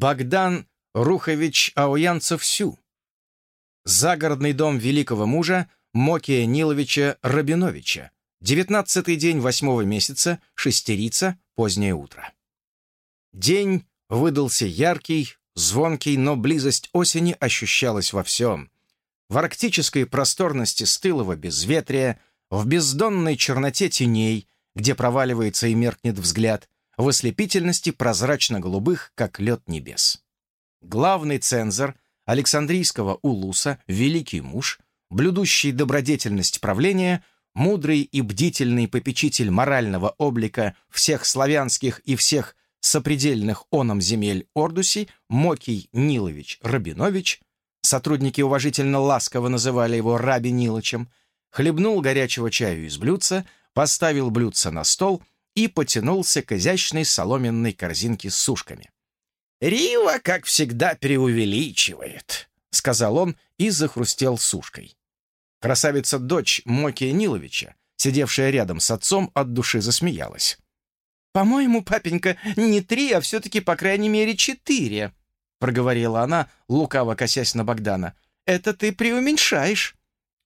Богдан Рухович Ауянцев-Сю. Загородный дом великого мужа Мокия Ниловича Рабиновича. Девятнадцатый день восьмого месяца, шестерица, позднее утро. День выдался яркий, звонкий, но близость осени ощущалась во всем. В арктической просторности стылого безветрия, в бездонной черноте теней, где проваливается и меркнет взгляд, в ослепительности прозрачно-голубых, как лед небес. Главный цензор Александрийского улуса, великий муж, блюдущий добродетельность правления, мудрый и бдительный попечитель морального облика всех славянских и всех сопредельных оном земель Ордуси, Мокий Нилович Рабинович, сотрудники уважительно ласково называли его Раби Нилычем, хлебнул горячего чаю из блюдца, поставил блюдце на стол и потянулся к изящной соломенной корзинке с сушками. «Рива, как всегда, преувеличивает», — сказал он и захрустел сушкой. Красавица-дочь Мокия Ниловича, сидевшая рядом с отцом, от души засмеялась. «По-моему, папенька, не три, а все-таки, по крайней мере, четыре», — проговорила она, лукаво косясь на Богдана. «Это ты преуменьшаешь».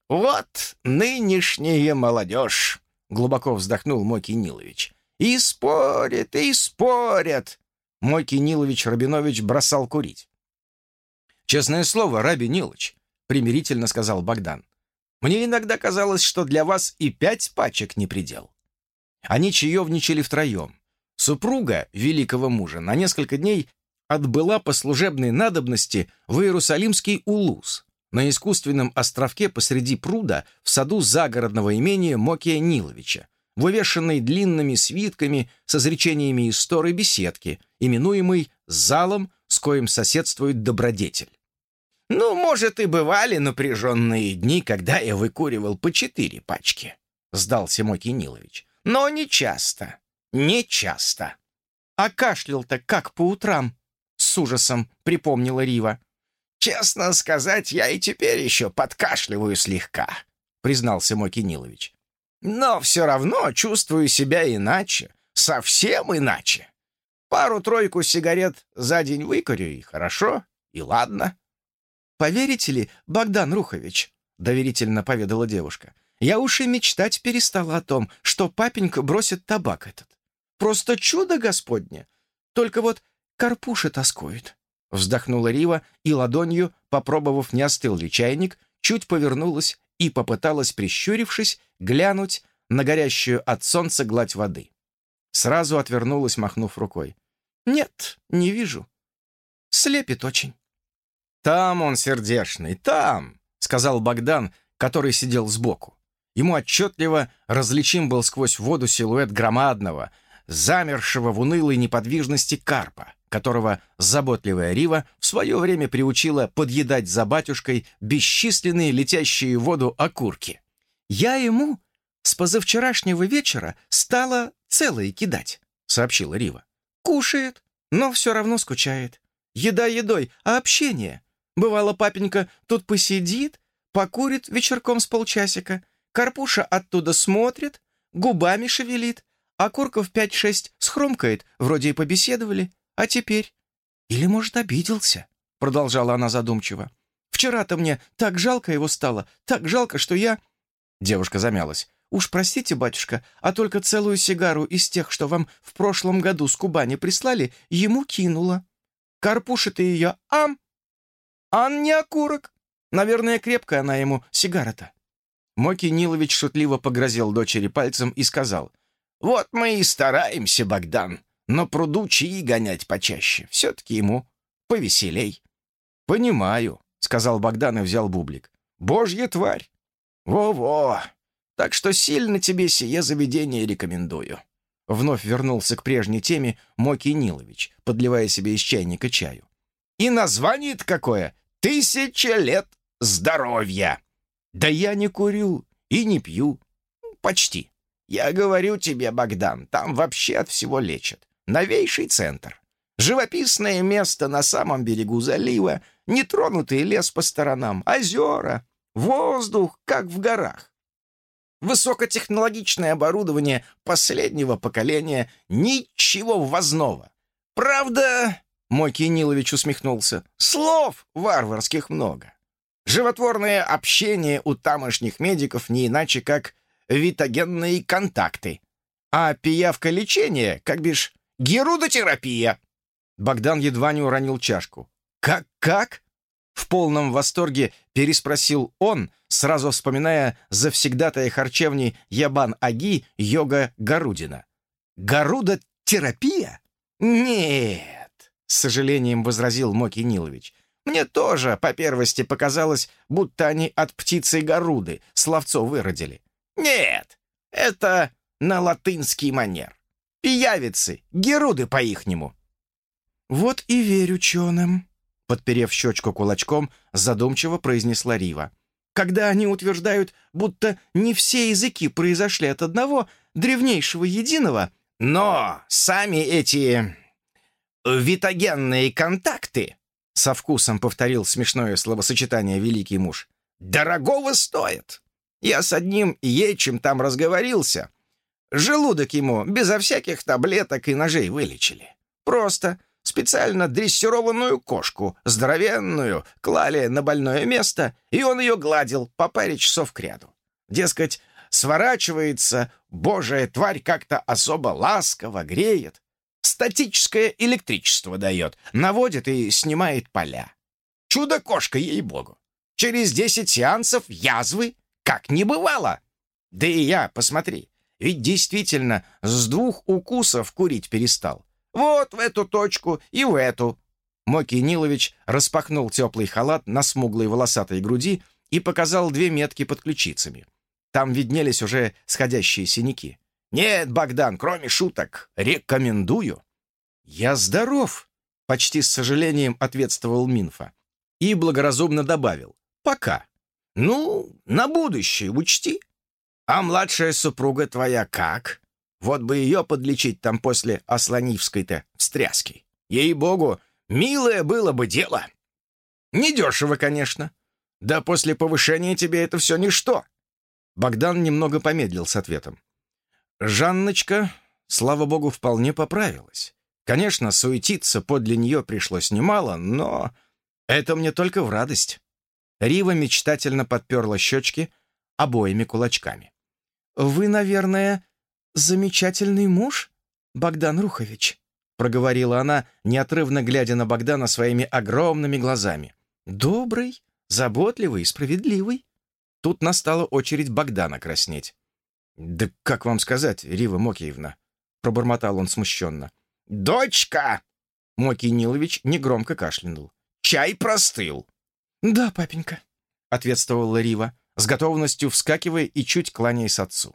«Вот нынешняя молодежь», — глубоко вздохнул Мокий Нилович. «И спорят, и спорят». Мокий Нилович Рабинович бросал курить. «Честное слово, Раби Нилович», — примирительно сказал Богдан. «Мне иногда казалось, что для вас и пять пачек не предел». Они чаевничали втроем. Супруга великого мужа на несколько дней отбыла по служебной надобности в Иерусалимский Улус, на искусственном островке посреди пруда в саду загородного имения Мокия Ниловича, в увешанной длинными свитками с изречениями истории беседки, именуемой «залом», с коим соседствует добродетель. «Ну, может, и бывали напряженные дни, когда я выкуривал по четыре пачки», — сдался Мокий Нилович но не часто, не часто. А кашлял-то как по утрам, с ужасом припомнила Рива. «Честно сказать, я и теперь еще подкашливаю слегка», признался мой Кинилович. «Но все равно чувствую себя иначе, совсем иначе. Пару-тройку сигарет за день выкурю, и хорошо, и ладно». «Поверите ли, Богдан Рухович», — доверительно поведала девушка, я уж и мечтать перестала о том, что папенька бросит табак этот. Просто чудо Господне! Только вот карпуши тоскует». Вздохнула Рива и ладонью, попробовав, не остыл ли чайник, чуть повернулась и попыталась, прищурившись, глянуть на горящую от солнца гладь воды. Сразу отвернулась, махнув рукой. «Нет, не вижу. Слепит очень». «Там он сердешный, там!» — сказал Богдан, который сидел сбоку. Ему отчетливо различим был сквозь воду силуэт громадного, замершего в унылой неподвижности карпа, которого заботливая Рива в свое время приучила подъедать за батюшкой бесчисленные летящие в воду окурки. «Я ему с позавчерашнего вечера стала целые кидать», — сообщила Рива. «Кушает, но все равно скучает. Еда едой, а общение. Бывало, папенька тут посидит, покурит вечерком с полчасика, Карпуша оттуда смотрит, губами шевелит, а пять-шесть схрумкает, вроде и побеседовали. А теперь? Или, может, обиделся?» — продолжала она задумчиво. «Вчера-то мне так жалко его стало, так жалко, что я...» Девушка замялась. «Уж простите, батюшка, а только целую сигару из тех, что вам в прошлом году с Кубани прислали, ему кинула. Карпуша-то ее ам! Ан не окурок. Наверное, крепкая она ему, сигара-то. Моки Нилович шутливо погрозил дочери пальцем и сказал, «Вот мы и стараемся, Богдан, но пруду чаи гонять почаще. Все-таки ему повеселей». «Понимаю», — сказал Богдан и взял бублик. «Божья тварь!» «Во-во! Так что сильно тебе сие заведение рекомендую». Вновь вернулся к прежней теме Моки Нилович, подливая себе из чайника чаю. «И название-то какое! Тысяча лет здоровья!» «Да я не курю и не пью. Почти. Я говорю тебе, Богдан, там вообще от всего лечат. Новейший центр. Живописное место на самом берегу залива, нетронутый лес по сторонам, озера, воздух, как в горах. Высокотехнологичное оборудование последнего поколения, ничего ввозного. Правда, Мой Нилович усмехнулся. «Слов варварских много. Животворное общение у тамошних медиков не иначе, как витогенные контакты. А пиявка лечения, как бишь, герудотерапия». Богдан едва не уронил чашку. «Как-как?» В полном восторге переспросил он, сразу вспоминая завсегдатая харчевни Ябан-Аги Йога Гарудина. «Гаруда-терапия? Нет!» — с сожалением возразил Моки Нилович. «Мне тоже, по первости, показалось, будто они от птицы Гаруды словцо выродили. Нет, это на латынский манер. Пиявицы, Геруды по-ихнему». «Вот и верю ученым», — подперев щечку кулачком, задумчиво произнесла Рива. «Когда они утверждают, будто не все языки произошли от одного древнейшего единого, но сами эти витогенные контакты, со вкусом повторил смешное словосочетание великий муж, дорогого стоят. Я с одним ечем там разговорился. Желудок ему безо всяких таблеток и ножей вылечили. Просто специально дрессированную кошку, здоровенную, клали на больное место, и он ее гладил по паре часов кряду. Дескать, сворачивается, божья тварь как-то особо ласково греет, статическое электричество дает, наводит и снимает поля. Чудо-кошка, ей-богу. Через десять сеансов язвы как не бывало. Да и я, посмотри, ведь действительно с двух укусов курить перестал. Вот в эту точку и в эту». Моки Нилович распахнул теплый халат на смуглой волосатой груди и показал две метки под ключицами. Там виднелись уже сходящие синяки. «Нет, Богдан, кроме шуток, рекомендую». «Я здоров», — почти с сожалением ответствовал Минфа. И благоразумно добавил. «Пока. Ну, на будущее учти. А младшая супруга твоя как?» Вот бы ее подлечить там после Асланивской-то встряски. Ей-богу, милое было бы дело. Недешево, конечно. Да после повышения тебе это все ничто. Богдан немного помедлил с ответом. Жанночка, слава богу, вполне поправилась. Конечно, суетиться подле нее пришлось немало, но это мне только в радость. Рива мечтательно подперла щечки обоими кулачками. «Вы, наверное, замечательный муж, Богдан Рухович», — проговорила она, неотрывно глядя на Богдана своими огромными глазами. «Добрый, заботливый справедливый». Тут настала очередь Богдана краснеть. «Да как вам сказать, Рива Мокиевна?» — пробормотал он смущенно. «Дочка!» — Мокий Нилович негромко кашлянул. «Чай простыл!» «Да, папенька», — ответствовала Рива, с готовностью вскакивая и чуть кланяясь отцу.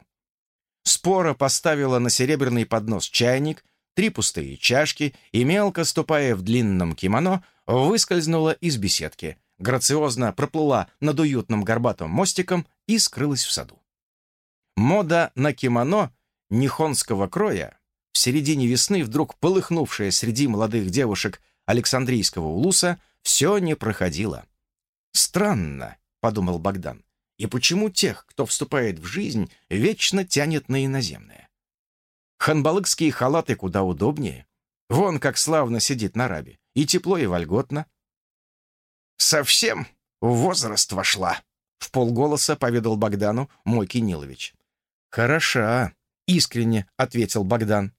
Спора поставила на серебряный поднос чайник, три пустые чашки и, мелко ступая в длинном кимоно, выскользнула из беседки, грациозно проплыла над уютным горбатым мостиком и скрылась в саду. Мода на кимоно нихонского кроя, в середине весны вдруг полыхнувшая среди молодых девушек Александрийского улуса, все не проходила. «Странно», — подумал Богдан, и почему тех, кто вступает в жизнь, вечно тянет на иноземное. Ханбалыкские халаты куда удобнее. Вон как славно сидит на рабе. И тепло, и вольготно. «Совсем в возраст вошла», — в полголоса поведал Богдану мой Кинилович. «Хороша», — искренне ответил Богдан.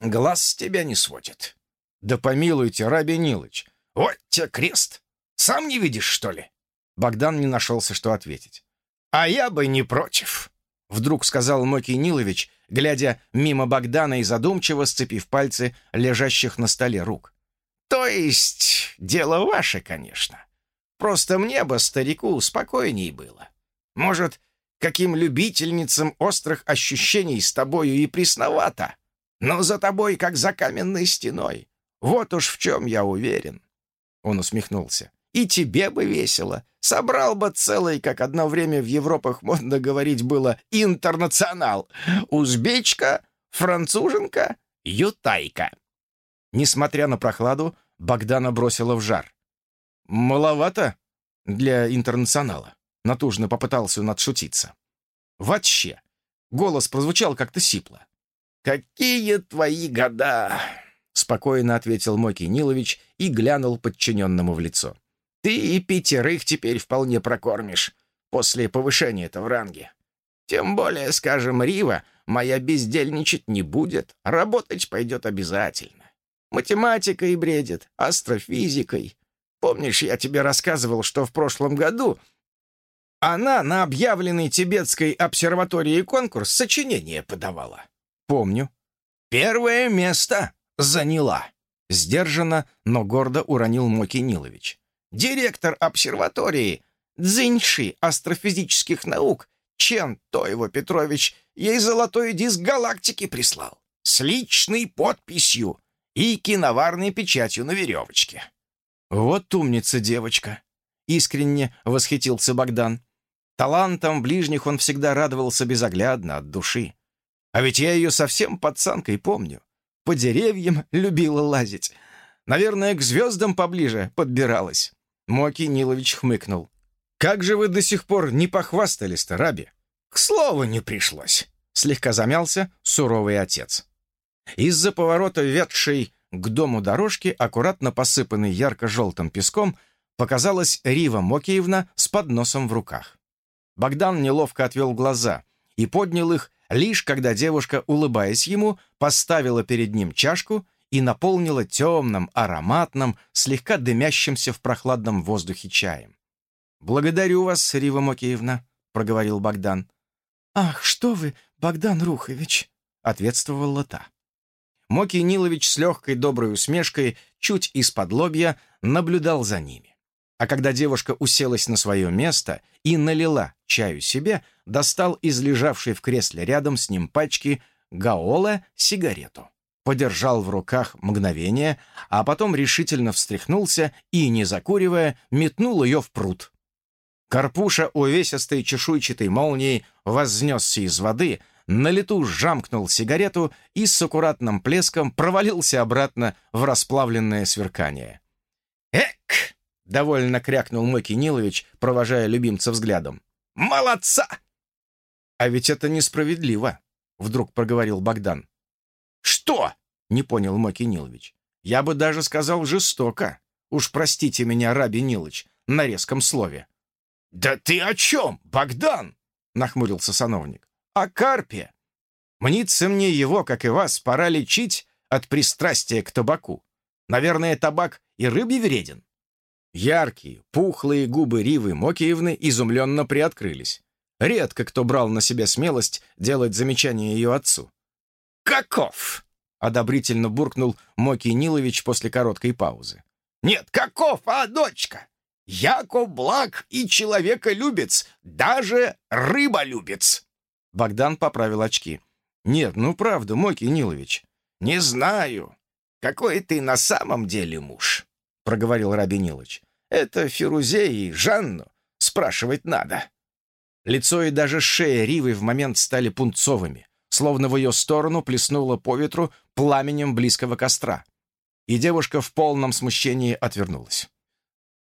«Глаз с тебя не сводит». «Да помилуйте, Раби Нилыч, вот тебе крест. Сам не видишь, что ли?» Богдан не нашелся, что ответить. «А я бы не против», — вдруг сказал Мокий Нилович, глядя мимо Богдана и задумчиво сцепив пальцы лежащих на столе рук. «То есть дело ваше, конечно. Просто мне бы, старику, спокойней было. Может, каким любительницам острых ощущений с тобою и пресновато, но за тобой, как за каменной стеной. Вот уж в чем я уверен». Он усмехнулся. И тебе бы весело. Собрал бы целый, как одно время в Европах модно говорить было, интернационал. Узбечка, француженка, ютайка. Несмотря на прохладу, Богдана бросила в жар. «Маловато для интернационала», — натужно попытался он отшутиться. «Вообще!» — голос прозвучал как-то сипло. «Какие твои года!» — спокойно ответил Моки Нилович и глянул подчиненному в лицо. «Ты и пятерых теперь вполне прокормишь после повышения-то в ранге. Тем более, скажем, Рива моя бездельничать не будет, работать пойдет обязательно. Математикой бредит, астрофизикой. Помнишь, я тебе рассказывал, что в прошлом году она на объявленной тибетской обсерватории конкурс сочинение подавала? Помню. Первое место заняла. Сдержанно, но гордо уронил Моки Нилович. Директор обсерватории Цзиньши астрофизических наук Чен Тоево Петрович ей золотой диск галактики прислал с личной подписью и киноварной печатью на веревочке. «Вот умница девочка!» — искренне восхитился Богдан. Талантом ближних он всегда радовался безоглядно, от души. А ведь я ее совсем пацанкой помню. По деревьям любила лазить. Наверное, к звездам поближе подбиралась. Моки Нилович хмыкнул. «Как же вы до сих пор не похвастались-то, Раби?» «К слову не пришлось», — слегка замялся суровый отец. Из-за поворота ведшей к дому дорожки, аккуратно посыпанной ярко-желтым песком, показалась Рива Мокиевна с подносом в руках. Богдан неловко отвел глаза и поднял их, лишь когда девушка, улыбаясь ему, поставила перед ним чашку и наполнила темным, ароматным, слегка дымящимся в прохладном воздухе чаем. «Благодарю вас, Рива Мокиевна», — проговорил Богдан. «Ах, что вы, Богдан Рухович!» — ответствовала та. Моки Нилович с легкой доброй усмешкой, чуть из-под лобья, наблюдал за ними. А когда девушка уселась на свое место и налила чаю себе, достал из лежавшей в кресле рядом с ним пачки гаола сигарету. Подержал в руках мгновение, а потом решительно встряхнулся и, не закуривая, метнул ее в пруд. Карпуша увесистой чешуйчатой молнией вознесся из воды, на лету жамкнул сигарету и с аккуратным плеском провалился обратно в расплавленное сверкание. «Эк!» — довольно крякнул мой Кинилович, провожая любимца взглядом. «Молодца!» «А ведь это несправедливо», — вдруг проговорил Богдан. «Что?» — не понял мой Кинилович. «Я бы даже сказал жестоко. Уж простите меня, Раби Нилыч, на резком слове». «Да ты о чем, Богдан?» — нахмурился сановник о карпе. Мнится мне его, как и вас, пора лечить от пристрастия к табаку. Наверное, табак и рыбе вреден. Яркие, пухлые губы Ривы Мокиевны изумленно приоткрылись. Редко кто брал на себя смелость делать замечание ее отцу. «Каков?» — одобрительно буркнул Моки Нилович после короткой паузы. «Нет, каков, а дочка? Яко благ и человеколюбец, даже рыболюбец!» Богдан поправил очки. «Нет, ну правда, Моки Нилович». «Не знаю, какой ты на самом деле муж», — проговорил Рабинилович. «Это Фирузе и Жанну спрашивать надо». Лицо и даже шея Ривы в момент стали пунцовыми, словно в ее сторону плеснуло по ветру пламенем близкого костра. И девушка в полном смущении отвернулась.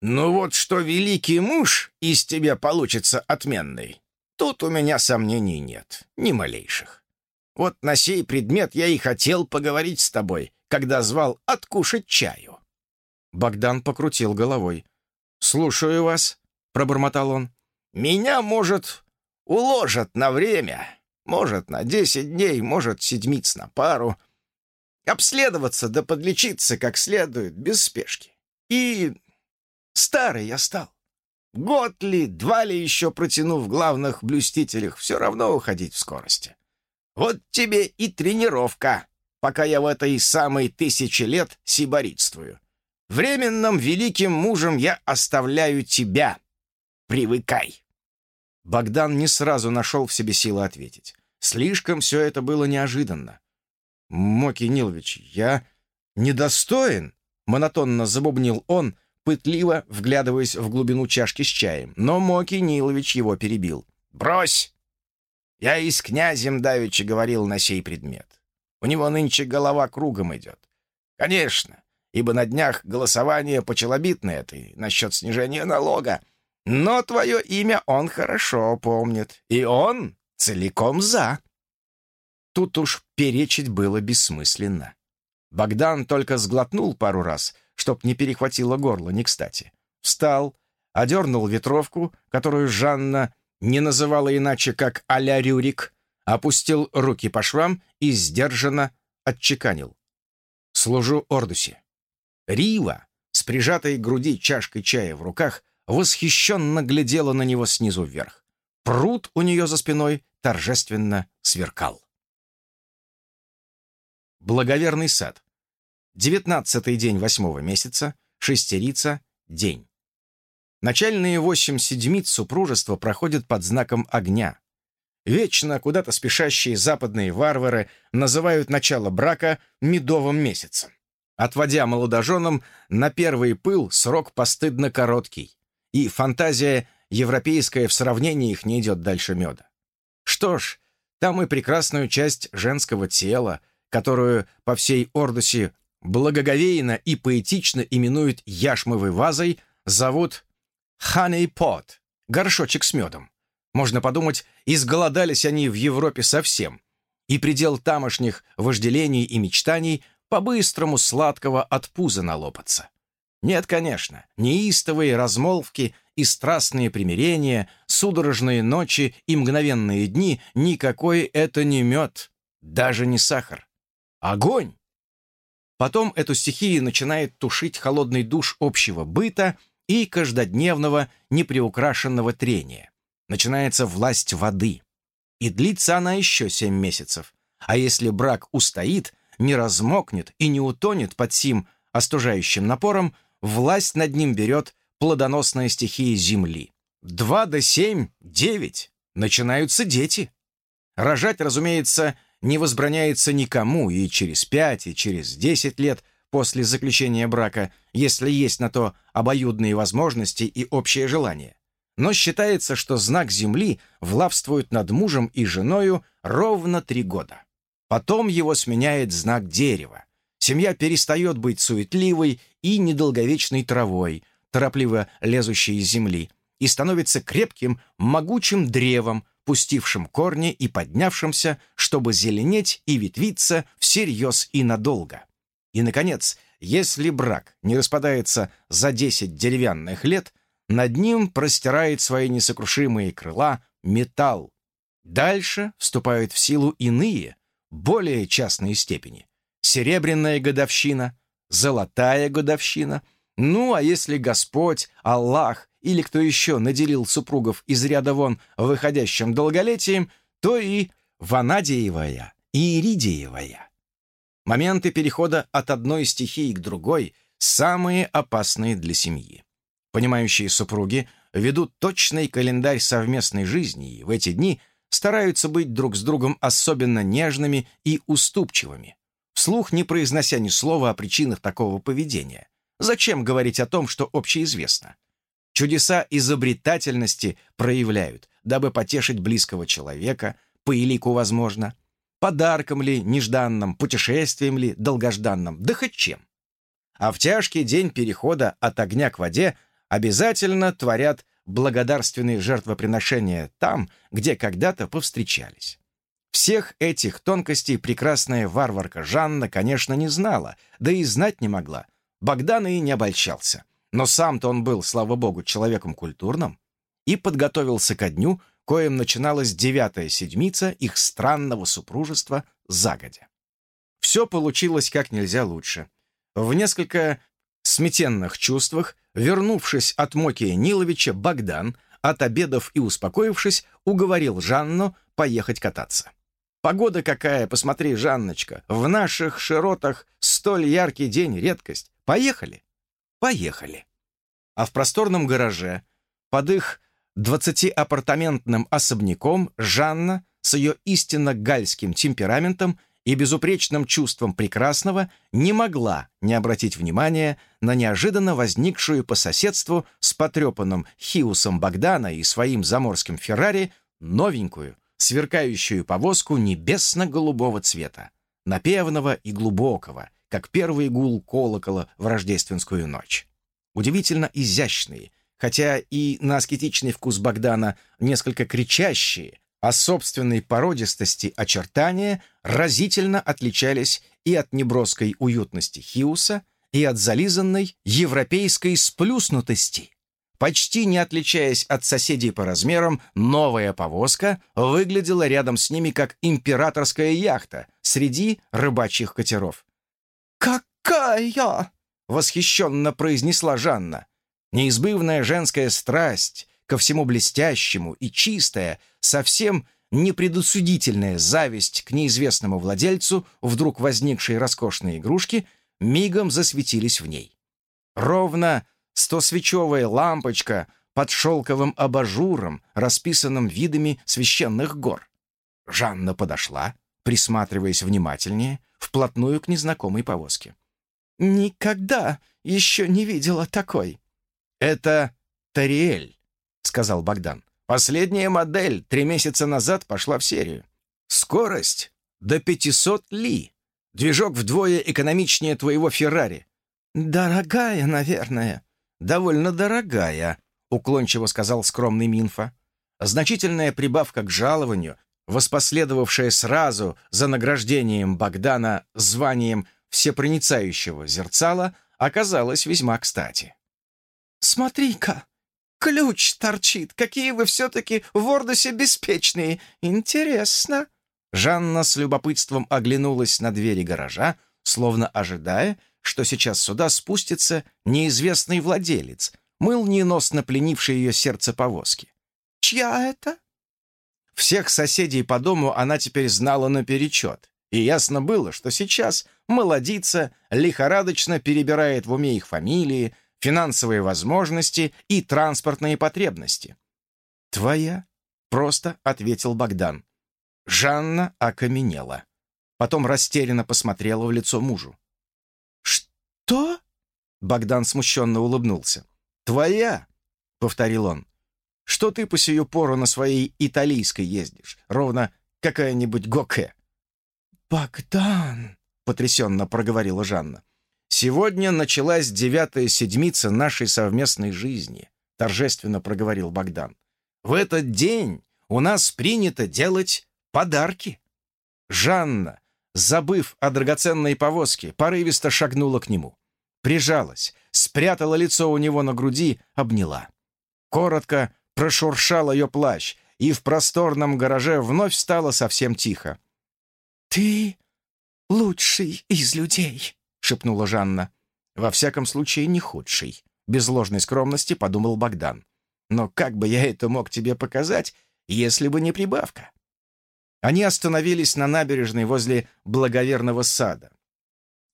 «Ну вот что великий муж из тебя получится отменный, Тут у меня сомнений нет, ни малейших. Вот на сей предмет я и хотел поговорить с тобой, когда звал откушать чаю». Богдан покрутил головой. «Слушаю вас», — пробормотал он. «Меня, может, уложат на время, может, на десять дней, может, седмиц на пару. Обследоваться да подлечиться как следует, без спешки. И старый я стал. Год ли, два ли еще протянув в главных блюстителях, все равно уходить в скорости. Вот тебе и тренировка, пока я в этой самой тысячи лет сиборитствую. Временным великим мужем я оставляю тебя. Привыкай. Богдан не сразу нашел в себе силы ответить. Слишком все это было неожиданно. «Моки Нилович, я недостоин?» — монотонно забубнил он, пытливо вглядываясь в глубину чашки с чаем, но Моки Нилович его перебил. «Брось! Я и с князем Давича говорил на сей предмет. У него нынче голова кругом идет. Конечно, ибо на днях голосование по челобитной этой насчет снижения налога. Но твое имя он хорошо помнит, и он целиком за». Тут уж перечить было бессмысленно. Богдан только сглотнул пару раз, чтоб не перехватило горло не кстати. Встал, одернул ветровку, которую Жанна не называла иначе, как а-ля Рюрик, опустил руки по швам и сдержанно отчеканил. «Служу Ордусе». Рива, с прижатой груди чашкой чая в руках, восхищенно глядела на него снизу вверх. Пруд у нее за спиной торжественно сверкал. Благоверный сад. Девятнадцатый день восьмого месяца, шестерица, день. Начальные восемь седмиц супружества проходят под знаком огня. Вечно куда-то спешащие западные варвары называют начало брака медовым месяцем, отводя молодоженам на первый пыл срок постыдно короткий, и фантазия европейская в сравнении их не идет дальше меда. Что ж, там и прекрасную часть женского тела, которую по всей Ордусе благоговейно и поэтично именуют яшмовой вазой, зовут Pot, горшочек с медом. Можно подумать, изголодались они в Европе совсем, и предел тамошних вожделений и мечтаний по-быстрому сладкого от пуза налопаться. Нет, конечно, неистовые размолвки и страстные примирения, судорожные ночи и мгновенные дни — никакой это не мед, даже не сахар. Огонь! Потом эту стихию начинает тушить холодный душ общего быта и каждодневного неприукрашенного трения. Начинается власть воды. И длится она еще семь месяцев. А если брак устоит, не размокнет и не утонет под сим остужающим напором, власть над ним берет плодоносная стихия земли. Два до семь, девять. Начинаются дети. Рожать, разумеется, не возбраняется никому и через пять, и через десять лет – после заключения брака, если есть на то обоюдные возможности и общее желание. Но считается, что знак Земли влавствует над мужем и женою ровно три года. Потом его сменяет знак дерева. Семья перестает быть суетливой и недолговечной травой, торопливо лезущей из земли, и становится крепким, могучим древом, пустившим корни и поднявшимся, чтобы зеленеть и ветвиться всерьез и надолго. И, наконец, если брак не распадается за 10 деревянных лет, над ним простирает свои несокрушимые крыла металл. Дальше вступают в силу иные, более частные степени. Серебряная годовщина, золотая годовщина. Ну, а если Господь, Аллах или кто еще наделил супругов из ряда вон выходящим долголетием, то и ванадиевая и иридиевая. Моменты перехода от одной стихии к другой самые опасные для семьи. Понимающие супруги ведут точный календарь совместной жизни и в эти дни стараются быть друг с другом особенно нежными и уступчивыми, вслух не произнося ни слова о причинах такого поведения. Зачем говорить о том, что общеизвестно? Чудеса изобретательности проявляют, дабы потешить близкого человека, по элику возможно – Подарком ли нежданным, путешествием ли долгожданным, да хоть чем. А в тяжкий день перехода от огня к воде обязательно творят благодарственные жертвоприношения там, где когда-то повстречались. Всех этих тонкостей прекрасная варварка Жанна, конечно, не знала, да и знать не могла. Богдан и не обольщался. Но сам-то он был, слава богу, человеком культурным и подготовился ко дню, коим начиналась девятая седмица их странного супружества загодя. Все получилось как нельзя лучше. В несколько сметенных чувствах, вернувшись от Мокия Ниловича, Богдан, от обедов и успокоившись, уговорил Жанну поехать кататься. «Погода какая, посмотри, Жанночка, в наших широтах столь яркий день — редкость. Поехали?» «Поехали». А в просторном гараже, под их Двадцатиапартаментным особняком Жанна с ее истинно гальским темпераментом и безупречным чувством прекрасного не могла не обратить внимания на неожиданно возникшую по соседству с потрепанным Хиусом Богдана и своим заморским Феррари новенькую, сверкающую повозку небесно-голубого цвета, напевного и глубокого, как первый гул колокола в рождественскую ночь. Удивительно изящные, хотя и на аскетичный вкус Богдана несколько кричащие, о собственной породистости очертания разительно отличались и от неброской уютности Хиуса, и от зализанной европейской сплюснутости. Почти не отличаясь от соседей по размерам, новая повозка выглядела рядом с ними как императорская яхта среди рыбачьих катеров. «Какая!» — восхищенно произнесла Жанна. Неизбывная женская страсть ко всему блестящему и чистая, совсем непредусудительная зависть к неизвестному владельцу вдруг возникшей роскошной игрушки мигом засветились в ней. Ровно стосвечевая лампочка под шелковым абажуром, расписанным видами священных гор. Жанна подошла, присматриваясь внимательнее, вплотную к незнакомой повозке. «Никогда еще не видела такой». «Это Тариэль», — сказал Богдан. «Последняя модель три месяца назад пошла в серию. Скорость до 500 ли. Движок вдвое экономичнее твоего Феррари». «Дорогая, наверное», «Довольно дорогая», — уклончиво сказал скромный Минфа. Значительная прибавка к жалованию, воспоследовавшая сразу за награждением Богдана званием всепроницающего зерцала, оказалась весьма кстати. «Смотри-ка, ключ торчит! Какие вы все-таки в Ордосе беспечные! Интересно!» Жанна с любопытством оглянулась на двери гаража, словно ожидая, что сейчас сюда спустится неизвестный владелец, молниеносно пленивший ее сердце повозки. «Чья это?» Всех соседей по дому она теперь знала наперечет, и ясно было, что сейчас молодица лихорадочно перебирает в уме их фамилии, финансовые возможности и транспортные потребности. «Твоя?» — просто ответил Богдан. Жанна окаменела. Потом растерянно посмотрела в лицо мужу. «Что?» Богдан смущенно улыбнулся. «Твоя!» — повторил он. «Что ты по сию пору на своей италийской ездишь? Ровно какая-нибудь Гоке». «Богдан!» — потрясенно проговорила Жанна. «Сегодня началась девятая седмица нашей совместной жизни», — торжественно проговорил Богдан. «В этот день у нас принято делать подарки». Жанна, забыв о драгоценной повозке, порывисто шагнула к нему прижалась, спрятала лицо у него на груди, обняла. Коротко прошуршал ее плащ, и в просторном гараже вновь стало совсем тихо. «Ты лучший из людей», — шепнула Жанна. «Во всяком случае, не худший», — без ложной скромности подумал Богдан. «Но как бы я это мог тебе показать, если бы не прибавка?» Они остановились на набережной возле благоверного сада.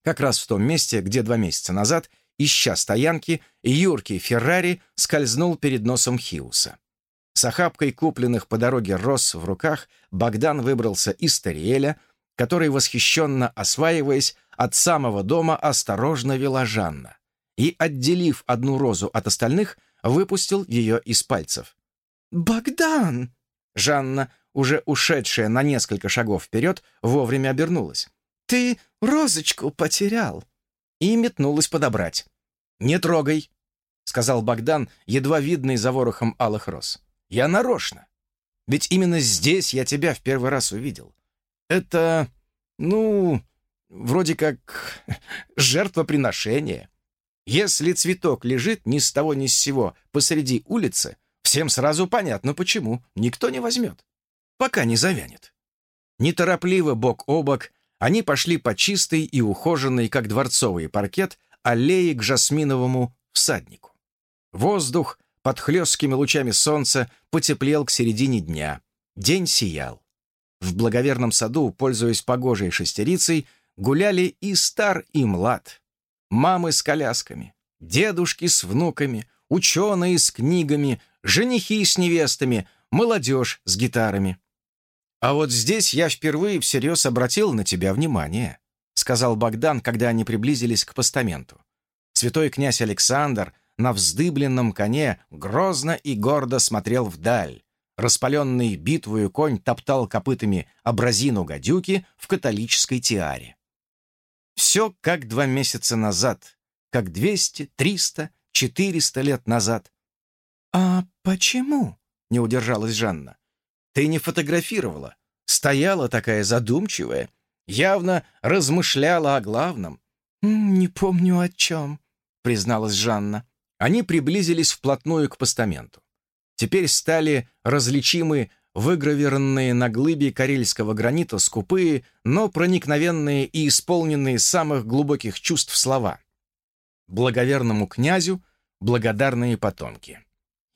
Как раз в том месте, где два месяца назад, ища стоянки, юркий Феррари скользнул перед носом Хиуса. С охапкой купленных по дороге роз в руках Богдан выбрался из Тариэля, который, восхищенно осваиваясь, от самого дома осторожно вела Жанна и, отделив одну розу от остальных, выпустил ее из пальцев. «Богдан!» Жанна, уже ушедшая на несколько шагов вперед, вовремя обернулась. «Ты розочку потерял!» И метнулась подобрать. «Не трогай!» — сказал Богдан, едва видный за ворохом алых роз. «Я нарочно. Ведь именно здесь я тебя в первый раз увидел. Это, ну, вроде как жертвоприношение. Если цветок лежит ни с того ни с сего посреди улицы, всем сразу понятно, почему. Никто не возьмет, пока не завянет». Неторопливо бок о бок они пошли по чистой и ухоженной, как дворцовый паркет, аллее к жасминовому всаднику. Воздух под хлесткими лучами солнца потеплел к середине дня. День сиял. В благоверном саду, пользуясь погожей шестерицей, гуляли и стар, и млад. Мамы с колясками, дедушки с внуками, ученые с книгами, женихи с невестами, молодежь с гитарами. «А вот здесь я впервые всерьез обратил на тебя внимание», сказал Богдан, когда они приблизились к постаменту. Святой князь Александр на вздыбленном коне грозно и гордо смотрел вдаль. Распаленный битвою конь топтал копытами абразину гадюки в католической тиаре. Все как два месяца назад, как двести, триста, четыреста лет назад. «А почему?» — не удержалась Жанна. Ты не фотографировала. Стояла такая задумчивая. явно размышляла о главном. «Не помню о чем», — призналась Жанна. Они приблизились вплотную к постаменту. Теперь стали различимы выгравированные на глыбе карельского гранита скупые, но проникновенные и исполненные самых глубоких чувств слова. «Благоверному князю благодарные потомки».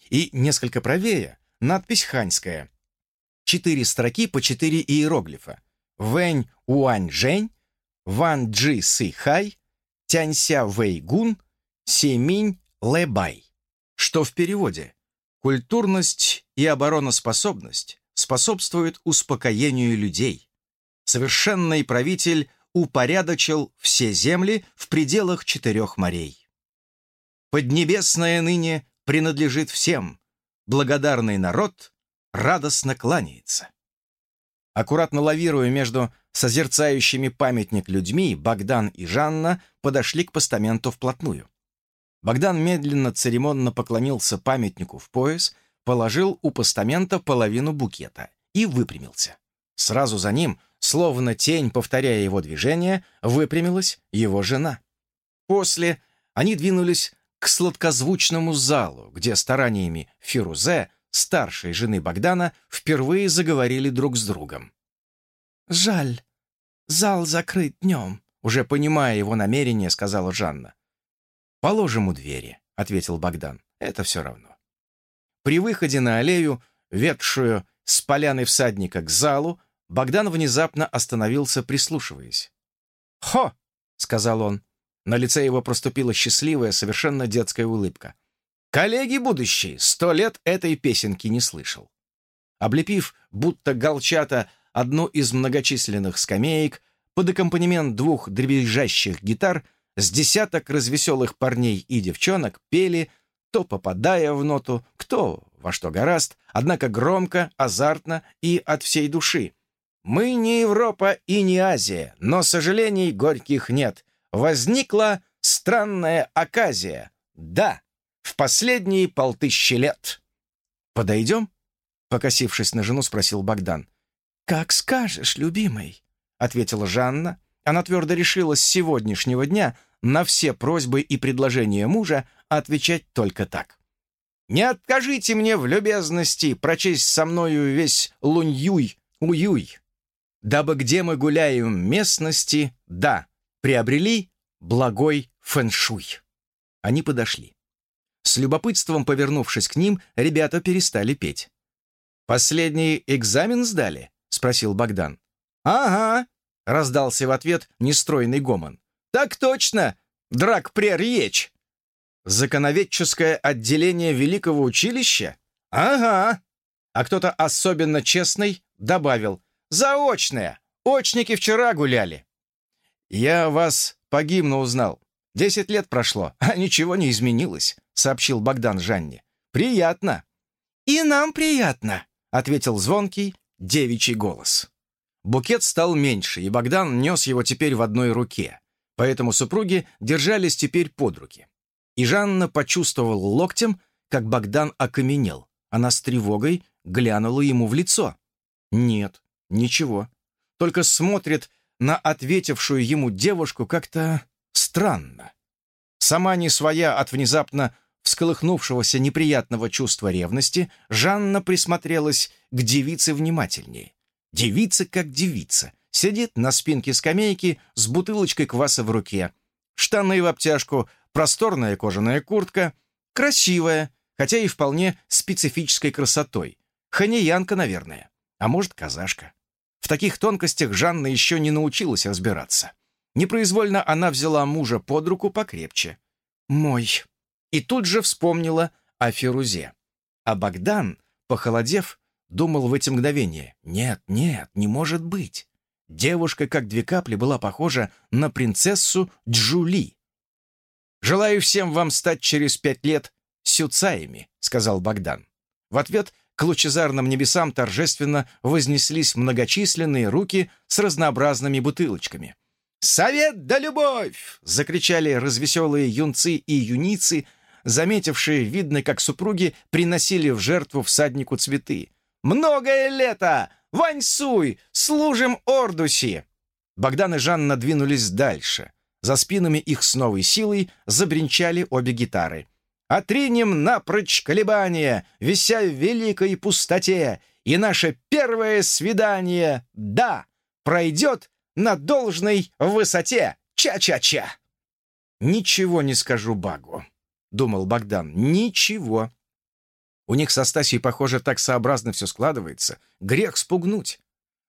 И несколько правее надпись ханьская. Четыре строки по четыре иероглифа. Вэнь Уань Жень, Ван Джи Сы Хай, Тянься Вэй Гун, Семинь Лэ Бай. Что в переводе Культурность и обороноспособность способствуют успокоению людей. Совершенный правитель упорядочил все земли в пределах четырех морей. Поднебесное ныне принадлежит всем. Благодарный народ радостно кланяется. Аккуратно лавируя между созерцающими памятник людьми, Богдан и Жанна подошли к постаменту вплотную. Богдан медленно, церемонно поклонился памятнику в пояс, положил у постамента половину букета и выпрямился. Сразу за ним, словно тень, повторяя его движение, выпрямилась его жена. После они двинулись к сладкозвучному залу, где стараниями Фирузе, старшей жены Богдана, впервые заговорили друг с другом. «Жаль, зал закрыт днем», — уже понимая его намерение, сказала Жанна. «Положим у двери», — ответил Богдан. «Это все равно». При выходе на аллею, ведшую с поляны всадника к залу, Богдан внезапно остановился, прислушиваясь. «Хо!» — сказал он. На лице его проступила счастливая, совершенно детская улыбка. «Коллеги будущие, сто лет этой песенки не слышал». Облепив, будто галчата, одну из многочисленных скамеек, под аккомпанемент двух дребезжащих гитар — с десяток развеселых парней и девчонок пели, то попадая в ноту, кто во что гораст, однако громко, азартно и от всей души. «Мы не Европа и не Азия, но сожалений горьких нет. Возникла странная оказия. Да, в последние полтыщи лет». «Подойдем?» — покосившись на жену, спросил Богдан. «Как скажешь, любимый», — ответила Жанна. Она твердо решила с сегодняшнего дня на все просьбы и предложения мужа отвечать только так. «Не откажите мне в любезности прочесть со мною весь лунь-юй-уюй, дабы где мы гуляем местности, да, приобрели благой фэншуй». Они подошли. С любопытством повернувшись к ним, ребята перестали петь. «Последний экзамен сдали?» — спросил Богдан. «Ага», — раздался в ответ нестройный гомон. «Так точно! Драк преречь!» «Законоведческое отделение Великого училища?» «Ага!» А кто-то особенно честный добавил. «Заочное! Очники вчера гуляли!» «Я вас по гимну узнал. Десять лет прошло, а ничего не изменилось», — сообщил Богдан Жанне. «Приятно». «И нам приятно», — ответил звонкий девичий голос. Букет стал меньше, и Богдан нес его теперь в одной руке. Поэтому супруги держались теперь под руки. И Жанна почувствовала локтем, как Богдан окаменел. Она с тревогой глянула ему в лицо. Нет, ничего. Только смотрит на ответившую ему девушку как-то странно. Сама не своя от внезапно всколыхнувшегося неприятного чувства ревности, Жанна присмотрелась к девице внимательнее. Девица как девица, Сидит на спинке скамейки с бутылочкой кваса в руке. Штаны в обтяжку, просторная кожаная куртка. Красивая, хотя и вполне специфической красотой. Ханеянка, наверное. А может, казашка. В таких тонкостях Жанна еще не научилась разбираться. Непроизвольно она взяла мужа под руку покрепче. «Мой». И тут же вспомнила о Ферузе. А Богдан, похолодев, думал в эти мгновения. «Нет, нет, не может быть. Девушка, как две капли, была похожа на принцессу Джули. «Желаю всем вам стать через пять лет сюцаями», — сказал Богдан. В ответ к лучезарным небесам торжественно вознеслись многочисленные руки с разнообразными бутылочками. «Совет да любовь!» — закричали развеселые юнцы и юницы, заметившие, видно, как супруги приносили в жертву всаднику цветы. «Многое лето! Ваньсуй! Служим Ордуси!» Богдан и Жанна двинулись дальше. За спинами их с новой силой забринчали обе гитары. «Отринем напрочь колебания, вися в великой пустоте, и наше первое свидание, да, пройдет на должной высоте. Ча-ча-ча!» «Ничего не скажу Багу», — думал Богдан. «Ничего. У них со Стасией, похоже, так сообразно все складывается. Грех спугнуть.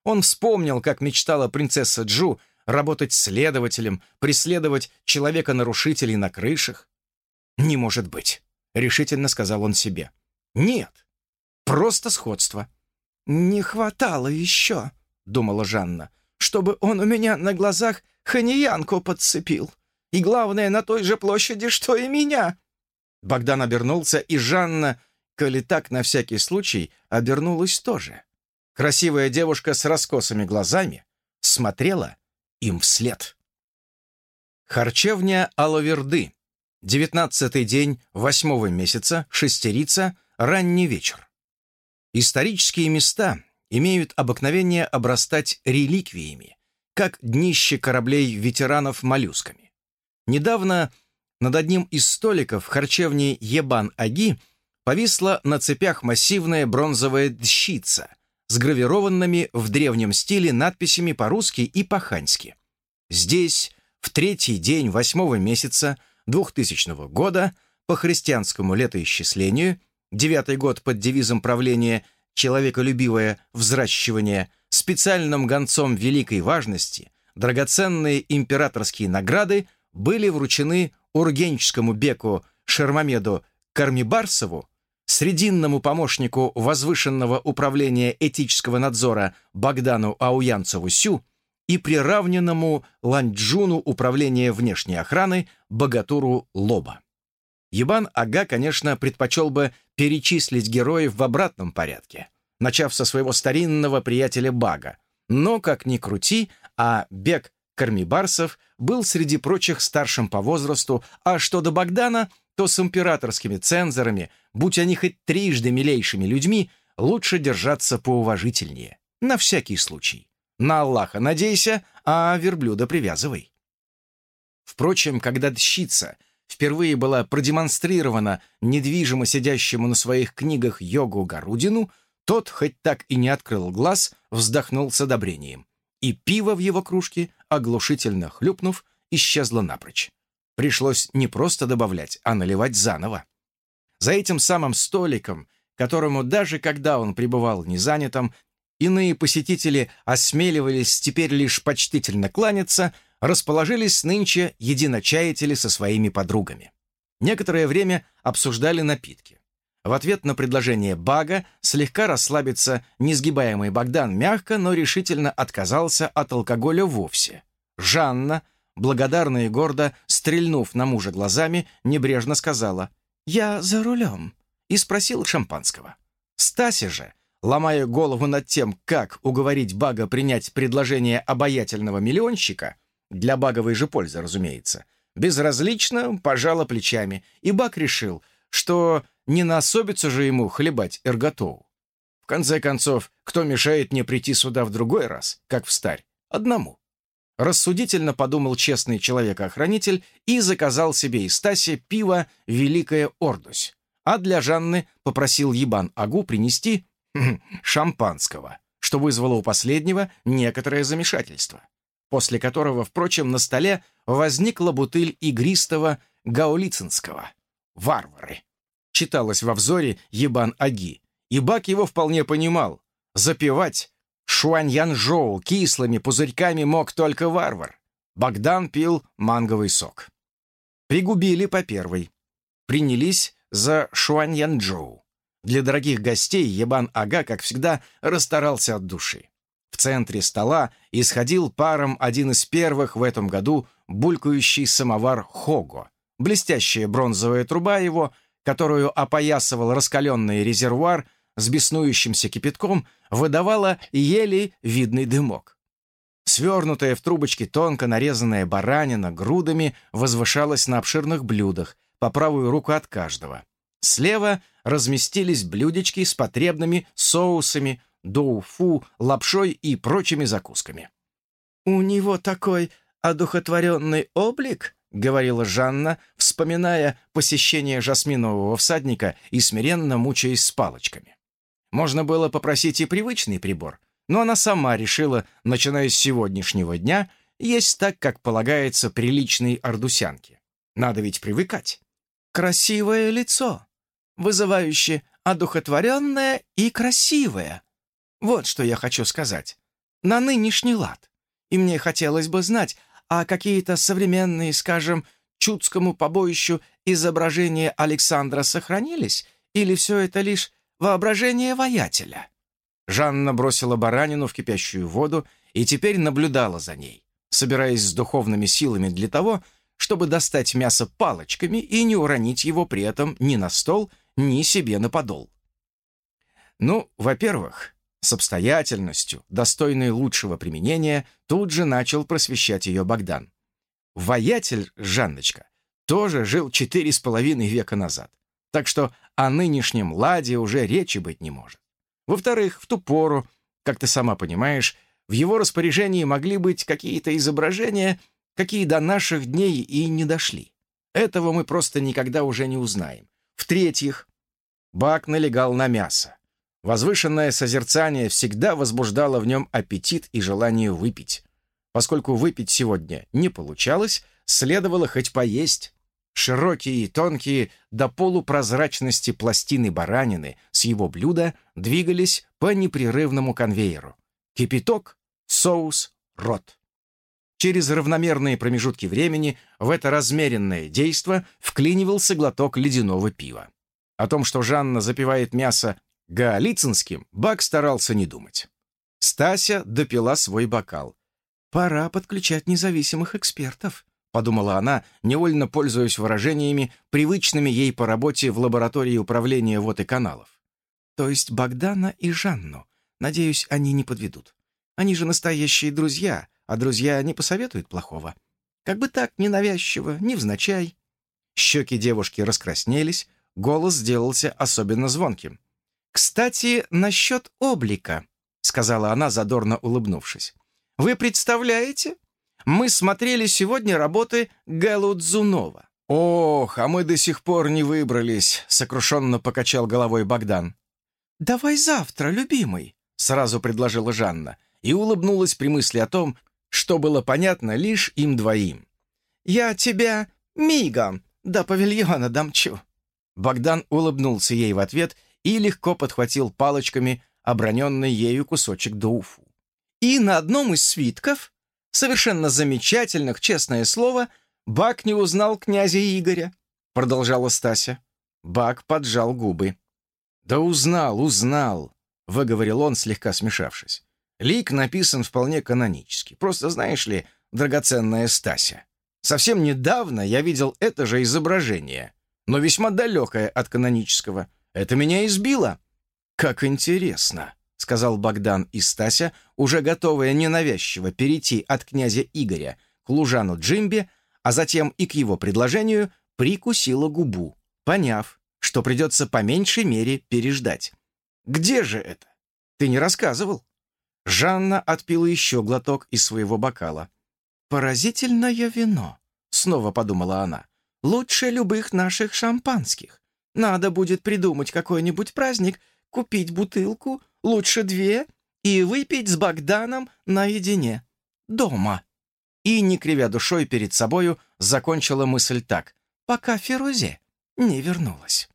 Он вспомнил, как мечтала принцесса Джу работать следователем, преследовать человека-нарушителей на крышах. «Не может быть», — решительно сказал он себе. «Нет, просто сходство». «Не хватало еще», — думала Жанна, «чтобы он у меня на глазах ханьянку подцепил. И главное, на той же площади, что и меня». Богдан обернулся, и Жанна коли так на всякий случай обернулась тоже. Красивая девушка с раскосыми глазами смотрела им вслед. Харчевня Алаверды. Девятнадцатый день восьмого месяца, шестерица, ранний вечер. Исторические места имеют обыкновение обрастать реликвиями, как днище кораблей ветеранов моллюсками. Недавно над одним из столиков в харчевне Ебан-Аги повисла на цепях массивная бронзовая дщица с гравированными в древнем стиле надписями по-русски и по-ханьски. Здесь, в третий день восьмого месяца 2000 года, по христианскому летоисчислению, девятый год под девизом правления «Человеколюбивое взращивание», специальным гонцом великой важности, драгоценные императорские награды были вручены ургенческому беку Шермамеду Кармибарсову срединному помощнику возвышенного управления этического надзора Богдану Ауянцеву-Сю и приравненному Ланчжуну управления внешней охраны Богатуру Лоба. Ебан Ага, конечно, предпочел бы перечислить героев в обратном порядке, начав со своего старинного приятеля Бага. Но, как ни крути, а Бег Кармибарсов был среди прочих старшим по возрасту, а что до Богдана, то с императорскими цензорами, будь они хоть трижды милейшими людьми, лучше держаться поуважительнее. На всякий случай. На Аллаха надейся, а верблюда привязывай. Впрочем, когда дщица впервые была продемонстрирована недвижимо сидящему на своих книгах йогу Гарудину, тот, хоть так и не открыл глаз, вздохнул с одобрением. И пиво в его кружке, оглушительно хлюпнув, исчезло напрочь. Пришлось не просто добавлять, а наливать заново. За этим самым столиком, которому даже когда он пребывал незанятым, иные посетители осмеливались теперь лишь почтительно кланяться, расположились нынче единочаятели со своими подругами. Некоторое время обсуждали напитки. В ответ на предложение Бага слегка расслабиться несгибаемый Богдан мягко, но решительно отказался от алкоголя вовсе. Жанна, благодарно и гордо, стрельнув на мужа глазами, небрежно сказала «Я за рулем» и спросил шампанского. Стася же, ломая голову над тем, как уговорить Бага принять предложение обаятельного миллионщика, для баговой же пользы, разумеется, безразлично пожала плечами, и Баг решил, что не на особицу же ему хлебать эрготоу. В конце концов, кто мешает мне прийти сюда в другой раз, как в старь, одному? рассудительно подумал честный человек-охранитель и заказал себе из Стаси пиво «Великая Ордусь», а для Жанны попросил Ебан Агу принести шампанского, что вызвало у последнего некоторое замешательство, после которого, впрочем, на столе возникла бутыль игристого гаулицинского «Варвары». Читалось во взоре Ебан Аги, и Бак его вполне понимал. Запивать Шуаньянжоу кислыми пузырьками мог только варвар. Богдан пил манговый сок. Пригубили по первой. Принялись за Шуаньянчжоу. Для дорогих гостей Ебан Ага, как всегда, расстарался от души. В центре стола исходил паром один из первых в этом году булькающий самовар Хого. Блестящая бронзовая труба его, которую опоясывал раскаленный резервуар — с беснующимся кипятком выдавала еле видный дымок. Свернутая в трубочке тонко нарезанная баранина грудами возвышалась на обширных блюдах, по правую руку от каждого. Слева разместились блюдечки с потребными соусами, доуфу, лапшой и прочими закусками. «У него такой одухотворенный облик», — говорила Жанна, вспоминая посещение жасминового всадника и смиренно мучаясь с палочками. Можно было попросить и привычный прибор, но она сама решила, начиная с сегодняшнего дня, есть так, как полагается приличной ардусянке. Надо ведь привыкать. Красивое лицо, вызывающе одухотворенное и красивое. Вот что я хочу сказать. На нынешний лад. И мне хотелось бы знать, а какие-то современные, скажем, чудскому побоищу изображения Александра сохранились, или все это лишь воображение воятеля?» Жанна бросила баранину в кипящую воду и теперь наблюдала за ней, собираясь с духовными силами для того, чтобы достать мясо палочками и не уронить его при этом ни на стол, ни себе на подол. Ну, во-первых, с обстоятельностью, достойной лучшего применения, тут же начал просвещать ее Богдан. Воятель Жанночка тоже жил четыре с половиной века назад, так что о нынешнем ладе уже речи быть не может. Во-вторых, в ту пору, как ты сама понимаешь, в его распоряжении могли быть какие-то изображения, какие до наших дней и не дошли. Этого мы просто никогда уже не узнаем. В-третьих, Бак налегал на мясо. Возвышенное созерцание всегда возбуждало в нем аппетит и желание выпить. Поскольку выпить сегодня не получалось, следовало хоть поесть. Широкие и тонкие до полупрозрачности пластины баранины с его блюда двигались по непрерывному конвейеру. Кипяток, соус, рот. Через равномерные промежутки времени в это размеренное действо вклинивался глоток ледяного пива. О том, что Жанна запивает мясо Гаолицинским Бак старался не думать. Стася допила свой бокал. «Пора подключать независимых экспертов», — подумала она, невольно пользуясь выражениями, привычными ей по работе в лаборатории управления вод и каналов. «То есть Богдана и Жанну. Надеюсь, они не подведут. Они же настоящие друзья, а друзья не посоветуют плохого. Как бы так, ненавязчиво, невзначай». Щеки девушки раскраснелись, голос сделался особенно звонким. «Кстати, насчет облика», — сказала она, задорно улыбнувшись. «Вы представляете? Мы смотрели сегодня работы Галудзунова». «Ох, а мы до сих пор не выбрались», — сокрушенно покачал головой Богдан. «Давай завтра, любимый», — сразу предложила Жанна и улыбнулась при мысли о том, что было понятно лишь им двоим. «Я тебя мигом до павильона домчу». Богдан улыбнулся ей в ответ и легко подхватил палочками оброненный ею кусочек доуфу. И на одном из свитков, совершенно замечательных, честное слово, Бак не узнал князя Игоря, продолжала Стася. Бак поджал губы. «Да узнал, узнал», — выговорил он, слегка смешавшись. Лик написан вполне канонически. Просто, знаешь ли, драгоценная Стася. Совсем недавно я видел это же изображение, но весьма далекое от канонического — это меня избило». «Как интересно», — сказал Богдан и Стася, уже готовая ненавязчиво перейти от князя Игоря к Лужану Джимби, а затем и к его предложению, прикусила губу, поняв, что придется по меньшей мере переждать. «Где же это? Ты не рассказывал?» Жанна отпила еще глоток из своего бокала. «Поразительное вино», — снова подумала она. «Лучше любых наших шампанских. Надо будет придумать какой-нибудь праздник, купить бутылку, лучше две, и выпить с Богданом наедине. Дома. И, не кривя душой перед собою, закончила мысль так, пока Ферузе не вернулась.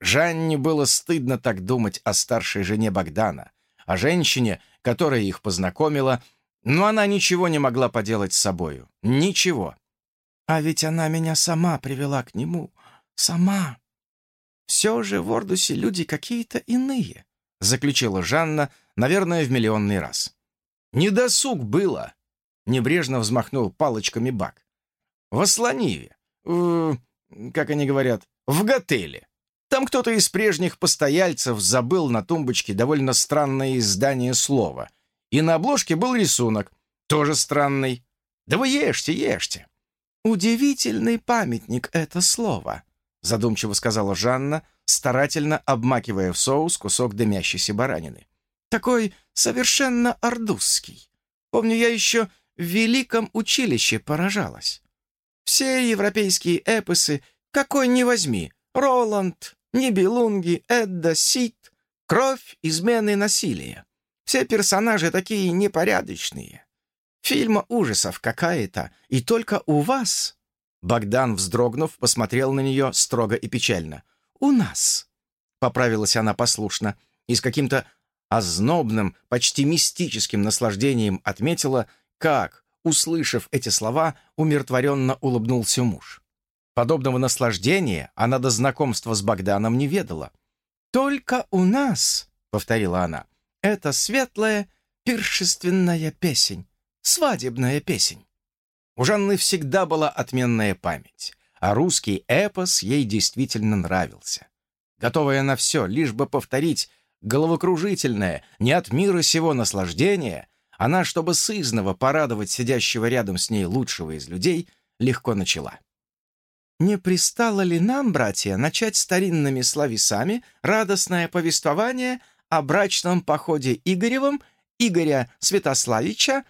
Жанне было стыдно так думать о старшей жене Богдана, о женщине, которая их познакомила, но она ничего не могла поделать с собою. Ничего. «А ведь она меня сама привела к нему. Сама», все же в Ордусе люди какие-то иные», — заключила Жанна, наверное, в миллионный раз. «Недосуг было», — небрежно взмахнул палочками Бак. «В Асланиве, в, как они говорят, в готеле. Там кто-то из прежних постояльцев забыл на тумбочке довольно странное издание слова. И на обложке был рисунок, тоже странный. Да вы ешьте, ешьте». «Удивительный памятник это слово», задумчиво сказала Жанна, старательно обмакивая в соус кусок дымящейся баранины. «Такой совершенно ордузский. Помню, я еще в великом училище поражалась. Все европейские эпосы, какой ни возьми, Роланд, Нибелунги, Эдда, Сит, кровь, измены, насилие. Все персонажи такие непорядочные. Фильма ужасов какая-то, и только у вас...» Богдан, вздрогнув, посмотрел на нее строго и печально. «У нас», — поправилась она послушно, и с каким-то ознобным, почти мистическим наслаждением отметила, как, услышав эти слова, умиротворенно улыбнулся муж. Подобного наслаждения она до знакомства с Богданом не ведала. «Только у нас», — повторила она, — «это светлая пиршественная песень, свадебная песень». У Жанны всегда была отменная память, а русский эпос ей действительно нравился. Готовая на все, лишь бы повторить головокружительное, не от мира сего наслаждение, она, чтобы сызново порадовать сидящего рядом с ней лучшего из людей, легко начала. «Не пристало ли нам, братья, начать старинными словесами радостное повествование о брачном походе Игоревым, Игоря Святославича,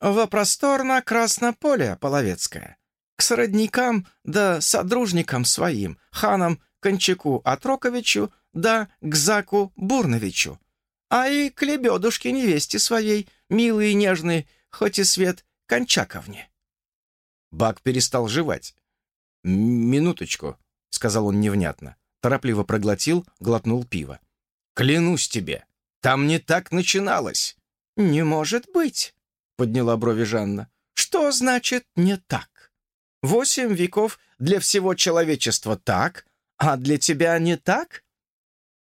во просторно Краснополе Половецкое, к сродникам да содружникам своим, ханам Кончаку Атроковичу да к Заку Бурновичу, а и к лебедушке невесте своей, милой и нежной, хоть и свет Кончаковне». Бак перестал жевать. «Минуточку», — сказал он невнятно. Торопливо проглотил, глотнул пиво. «Клянусь тебе, там не так начиналось». «Не может быть», — подняла брови Жанна. «Что значит «не так»? Восемь веков для всего человечества так, а для тебя не так?»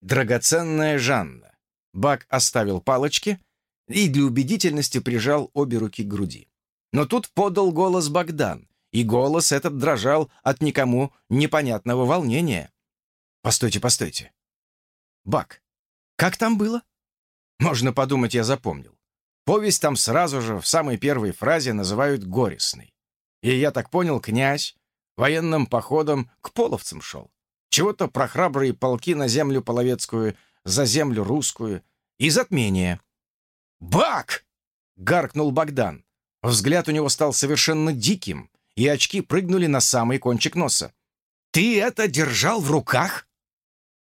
Драгоценная Жанна. Бак оставил палочки и для убедительности прижал обе руки к груди. Но тут подал голос Богдан, и голос этот дрожал от никому непонятного волнения. «Постойте, постойте. Бак, как там было?» Можно подумать, я запомнил. Повесть там сразу же в самой первой фразе называют горестной. И я так понял, князь военным походом к половцам шел. Чего-то про храбрые полки на землю половецкую, за землю русскую и затмение. «Бак!» — гаркнул Богдан. Взгляд у него стал совершенно диким, и очки прыгнули на самый кончик носа. «Ты это держал в руках?»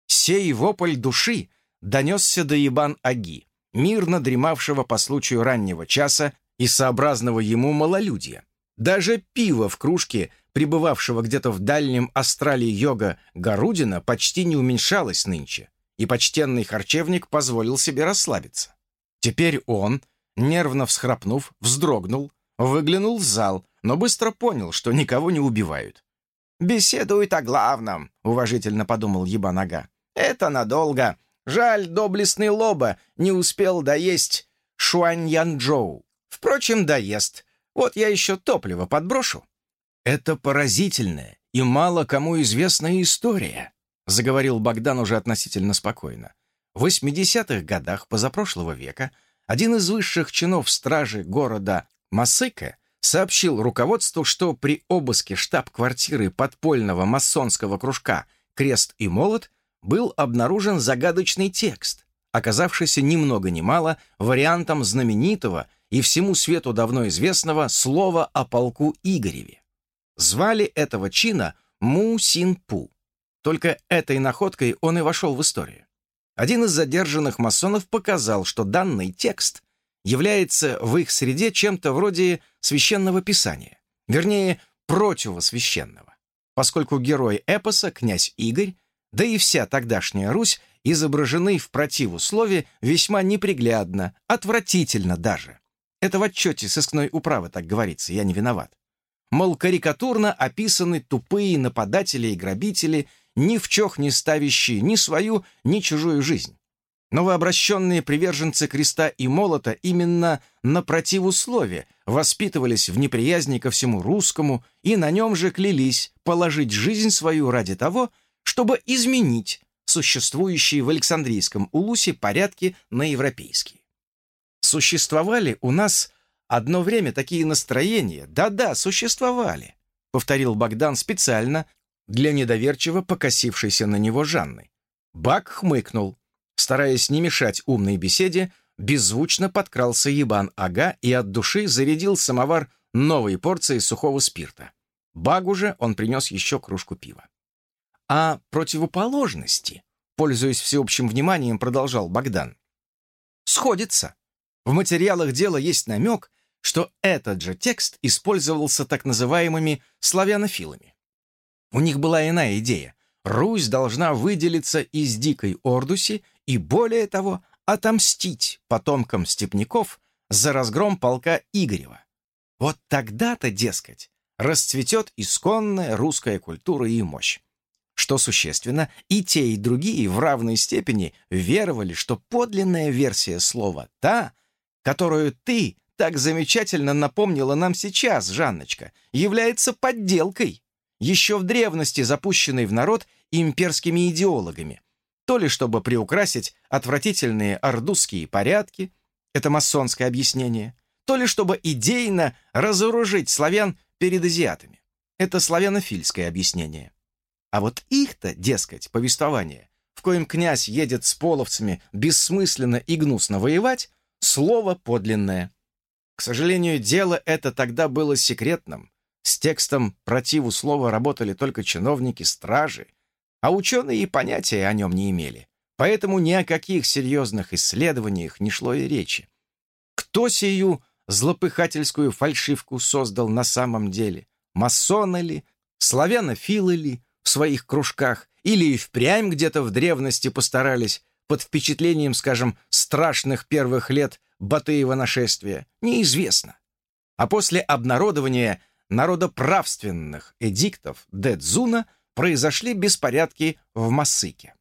Сей вопль души донесся до Ибан-Аги, мирно дремавшего по случаю раннего часа и сообразного ему малолюдья. Даже пиво в кружке пребывавшего где-то в дальнем астрале йога Гарудина, почти не уменьшалось нынче, и почтенный харчевник позволил себе расслабиться. Теперь он, нервно всхрапнув, вздрогнул, выглянул в зал, но быстро понял, что никого не убивают. «Беседует о главном», — уважительно подумал Ебанага. «Это надолго. Жаль, доблестный Лоба не успел доесть Шуаньянчжоу. Впрочем, доест. Вот я еще топливо подброшу». «Это поразительная и мало кому известная история», заговорил Богдан уже относительно спокойно. В 80-х годах позапрошлого века один из высших чинов стражи города Масыка сообщил руководству, что при обыске штаб-квартиры подпольного масонского кружка «Крест и молот» был обнаружен загадочный текст, оказавшийся ни много ни мало вариантом знаменитого и всему свету давно известного слова о полку Игореве. Звали этого чина Му Син Пу. Только этой находкой он и вошел в историю. Один из задержанных масонов показал, что данный текст является в их среде чем-то вроде священного писания, вернее, противосвященного, поскольку герой эпоса, князь Игорь, да и вся тогдашняя Русь изображены в противослове весьма неприглядно, отвратительно даже. Это в отчете сыскной управы так говорится, я не виноват мол, карикатурно описаны тупые нападатели и грабители, ни в чох не ставящие ни свою, ни чужую жизнь. Новообращенные приверженцы креста и молота именно на противусловие воспитывались в неприязни ко всему русскому и на нем же клялись положить жизнь свою ради того, чтобы изменить существующие в Александрийском улусе порядки на европейские. Существовали у нас Одно время такие настроения, да-да, существовали, повторил Богдан специально для недоверчиво покосившейся на него Жанны. Бак хмыкнул. Стараясь не мешать умной беседе, беззвучно подкрался Ебан-ага и от души зарядил самовар новой порцией сухого спирта. Багу же он принес еще кружку пива. А противоположности, пользуясь всеобщим вниманием, продолжал Богдан. Сходится. В материалах дела есть намек, что этот же текст использовался так называемыми славянофилами. У них была иная идея. Русь должна выделиться из дикой Ордуси и, более того, отомстить потомкам степняков за разгром полка Игорева. Вот тогда-то, дескать, расцветет исконная русская культура и мощь. Что существенно, и те, и другие в равной степени веровали, что подлинная версия слова та, которую ты так замечательно напомнила нам сейчас, Жанночка, является подделкой, еще в древности запущенной в народ имперскими идеологами, то ли чтобы приукрасить отвратительные ордузские порядки, это масонское объяснение, то ли чтобы идейно разоружить славян перед азиатами. Это славянофильское объяснение. А вот их-то, дескать, повествование, в коем князь едет с половцами бессмысленно и гнусно воевать, слово подлинное. К сожалению, дело это тогда было секретным. С текстом противу слова работали только чиновники стражи, а ученые и понятия о нем не имели. Поэтому ни о каких серьезных исследованиях не шло и речи. Кто сию злопыхательскую фальшивку создал на самом деле? Масоны ли? Славянофилы ли в своих кружках? Или и впрямь где-то в древности постарались под впечатлением, скажем, страшных первых лет Батыева нашествия? Неизвестно. А после обнародования народоправственных эдиктов Дэдзуна произошли беспорядки в Масыке.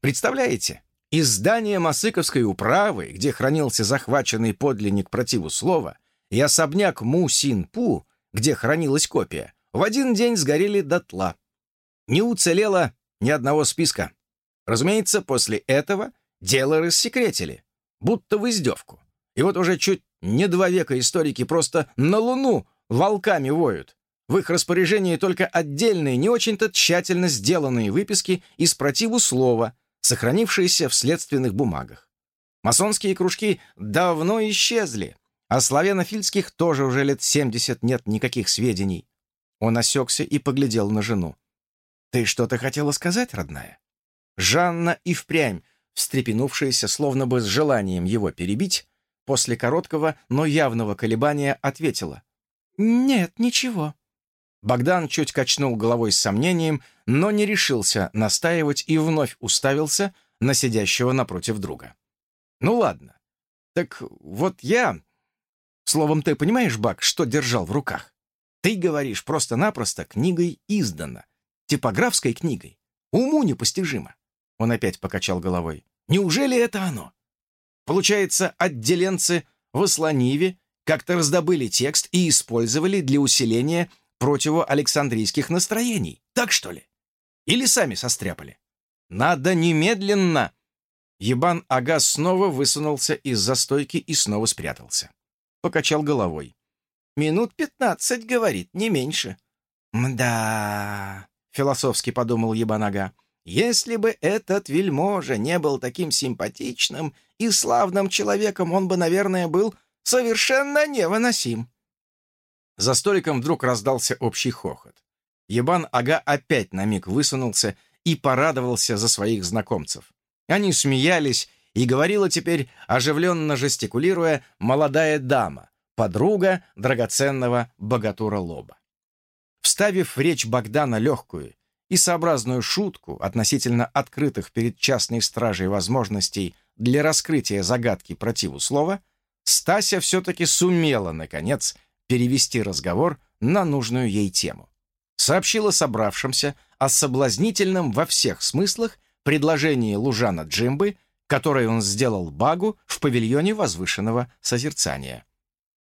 Представляете, из здания Масыковской управы, где хранился захваченный подлинник противу слова, и особняк Му-Син-Пу, где хранилась копия, в один день сгорели дотла. Не уцелело ни одного списка. Разумеется, после этого дело рассекретили, будто в издевку. И вот уже чуть не два века историки просто на Луну волками воют. В их распоряжении только отдельные, не очень-то тщательно сделанные выписки из противу слова — сохранившиеся в следственных бумагах. Масонские кружки давно исчезли, а славянофильских тоже уже лет 70 нет никаких сведений. Он осекся и поглядел на жену. «Ты что-то хотела сказать, родная?» Жанна и впрямь, встрепенувшаяся, словно бы с желанием его перебить, после короткого, но явного колебания ответила. «Нет, ничего». Богдан чуть качнул головой с сомнением, но не решился настаивать и вновь уставился на сидящего напротив друга. «Ну ладно. Так вот я... Словом, ты понимаешь, Бак, что держал в руках? Ты говоришь просто-напросто книгой издана. Типографской книгой. Уму непостижимо». Он опять покачал головой. «Неужели это оно? Получается, отделенцы в Асланиве как-то раздобыли текст и использовали для усиления противоалександрийских настроений. Так что ли? Или сами состряпали? Надо немедленно!» Ебан Ага снова высунулся из застойки и снова спрятался. Покачал головой. «Минут пятнадцать, — говорит, — не меньше». «Мда...» — философски подумал Ебан Ага. «Если бы этот вельможа не был таким симпатичным и славным человеком, он бы, наверное, был совершенно невыносим». За столиком вдруг раздался общий хохот. Ебан Ага опять на миг высунулся и порадовался за своих знакомцев. Они смеялись, и говорила теперь, оживленно жестикулируя, молодая дама, подруга драгоценного богатура Лоба. Вставив в речь Богдана легкую и сообразную шутку относительно открытых перед частной стражей возможностей для раскрытия загадки противу слова, Стася все-таки сумела, наконец, перевести разговор на нужную ей тему. Сообщила собравшимся о соблазнительном во всех смыслах предложении Лужана Джимбы, которое он сделал Багу в павильоне возвышенного созерцания.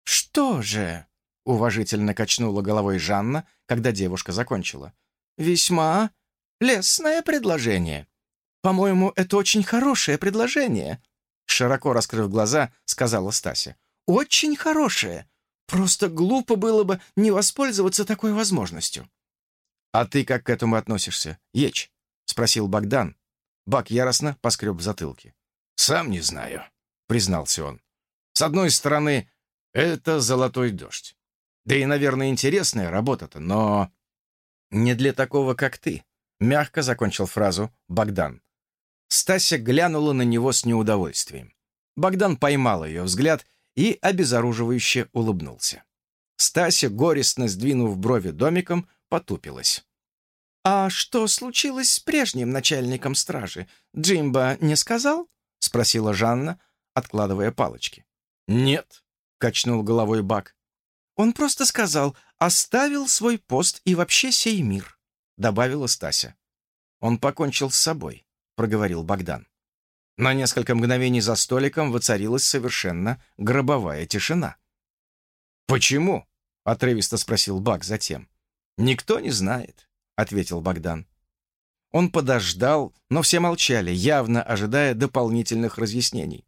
«Что же?» — уважительно качнула головой Жанна, когда девушка закончила. «Весьма лестное предложение. По-моему, это очень хорошее предложение», — широко раскрыв глаза, сказала Стася. «Очень хорошее. Просто глупо было бы не воспользоваться такой возможностью. «А ты как к этому относишься, Еч?» — спросил Богдан. Бак яростно поскреб в затылке. «Сам не знаю», — признался он. «С одной стороны, это золотой дождь. Да и, наверное, интересная работа-то, но не для такого, как ты», — мягко закончил фразу Богдан. Стася глянула на него с неудовольствием. Богдан поймал ее взгляд и обезоруживающе улыбнулся. Стася, горестно сдвинув брови домиком, потупилась. «А что случилось с прежним начальником стражи? Джимба не сказал?» — спросила Жанна, откладывая палочки. «Нет», — качнул головой Бак. «Он просто сказал, оставил свой пост и вообще сей мир», — добавила Стася. «Он покончил с собой», — проговорил Богдан. На несколько мгновений за столиком воцарилась совершенно гробовая тишина. «Почему?» — отрывисто спросил Бак затем. «Никто не знает», — ответил Богдан. Он подождал, но все молчали, явно ожидая дополнительных разъяснений.